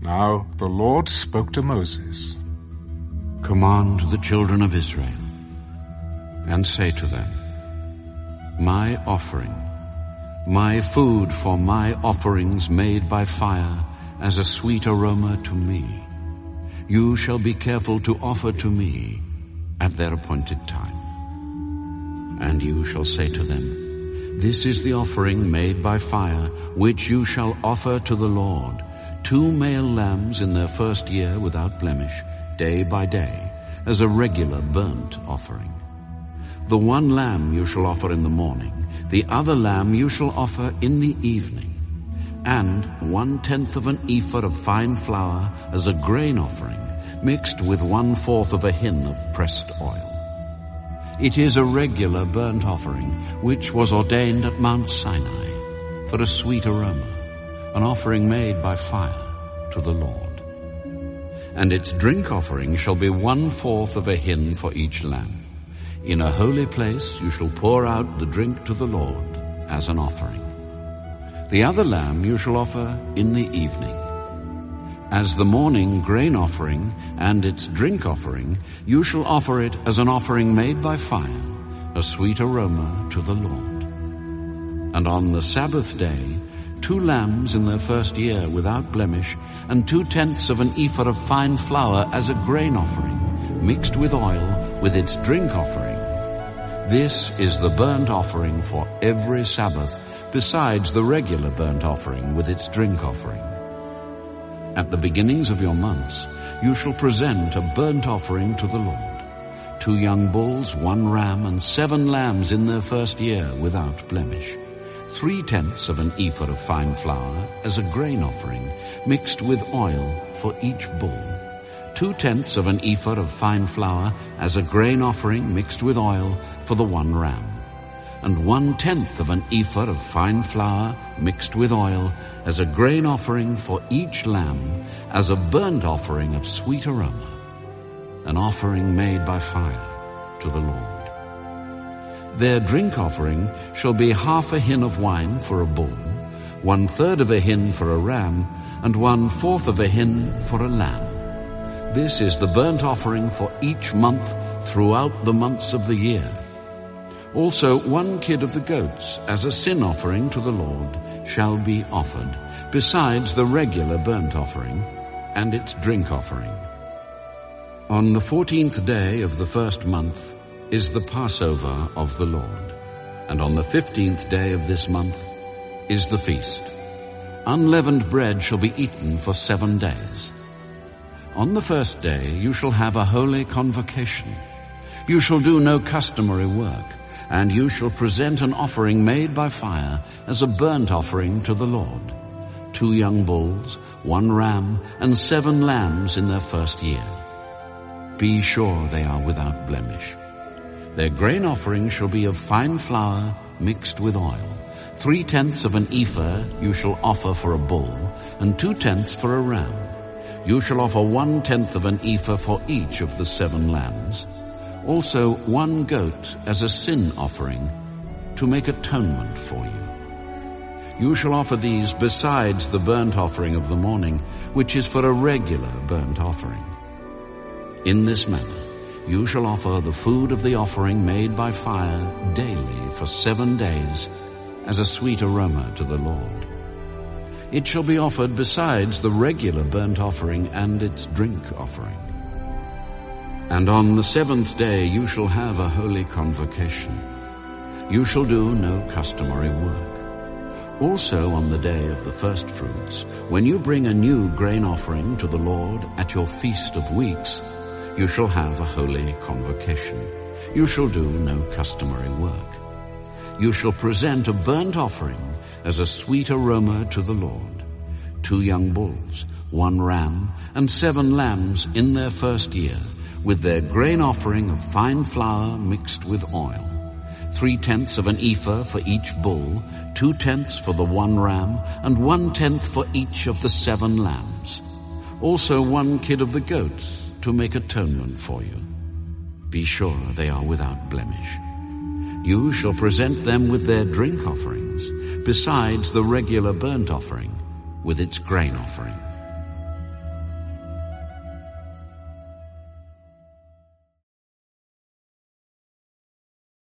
Now the Lord spoke to Moses. Command the children of Israel, and say to them, My offering, my food for my offerings made by fire as a sweet aroma to me, you shall be careful to offer to me at their appointed time. And you shall say to them, This is the offering made by fire, which you shall offer to the Lord, two male lambs in their first year without blemish, day by day, as a regular burnt offering. The one lamb you shall offer in the morning, the other lamb you shall offer in the evening, and one-tenth of an ephah of fine flour as a grain offering, mixed with one-fourth of a hin of pressed oil. It is a regular burnt offering, which was ordained at Mount Sinai for a sweet aroma, an offering made by fire to the Lord. And its drink offering shall be one-fourth of a hin for each lamb. In a holy place you shall pour out the drink to the Lord as an offering. The other lamb you shall offer in the evening. As the morning grain offering and its drink offering, you shall offer it as an offering made by fire, a sweet aroma to the Lord. And on the Sabbath day, two lambs in their first year without blemish, and two-tenths of an ephah of fine flour as a grain offering, mixed with oil, with its drink offering. This is the burnt offering for every Sabbath, besides the regular burnt offering with its drink offering. At the beginnings of your months, you shall present a burnt offering to the Lord. Two young bulls, one ram, and seven lambs in their first year without blemish. Three-tenths of an ephah of fine flour as a grain offering, mixed with oil for each bull. Two-tenths of an ephah of fine flour as a grain offering mixed with oil for the one ram. And one-tenth of an ephah of fine flour mixed with oil as a grain offering for each lamb, as a burnt offering of sweet aroma, an offering made by fire to the Lord. Their drink offering shall be half a hin of wine for a bull, one third of a hin for a ram, and one fourth of a hin for a lamb. This is the burnt offering for each month throughout the months of the year. Also one kid of the goats as a sin offering to the Lord shall be offered, besides the regular burnt offering and its drink offering. On the fourteenth day of the first month is the Passover of the Lord, and on the fifteenth day of this month is the feast. Unleavened bread shall be eaten for seven days. On the first day you shall have a holy convocation. You shall do no customary work, and you shall present an offering made by fire as a burnt offering to the Lord. Two young bulls, one ram, and seven lambs in their first year. Be sure they are without blemish. Their grain offering shall be of fine flour mixed with oil. Three-tenths of an ephah you shall offer for a bull, and two-tenths for a ram. You shall offer one-tenth of an ephah for each of the seven lambs. Also one goat as a sin offering to make atonement for you. You shall offer these besides the burnt offering of the morning, which is for a regular burnt offering. In this manner, you shall offer the food of the offering made by fire daily for seven days as a sweet aroma to the Lord. It shall be offered besides the regular burnt offering and its drink offering. And on the seventh day you shall have a holy convocation. You shall do no customary work. Also on the day of the first fruits, when you bring a new grain offering to the Lord at your feast of weeks, you shall have a holy convocation. You shall do no customary work. You shall present a burnt offering as a sweet aroma to the Lord. Two young bulls, one ram, and seven lambs in their first year, with their grain offering of fine flour mixed with oil. Three-tenths of an ephah for each bull, two-tenths for the one ram, and one-tenth for each of the seven lambs. Also one kid of the goats, to make atonement for you. Be sure they are without blemish. You shall present them with their drink offerings, besides the regular burnt offering with its grain offering.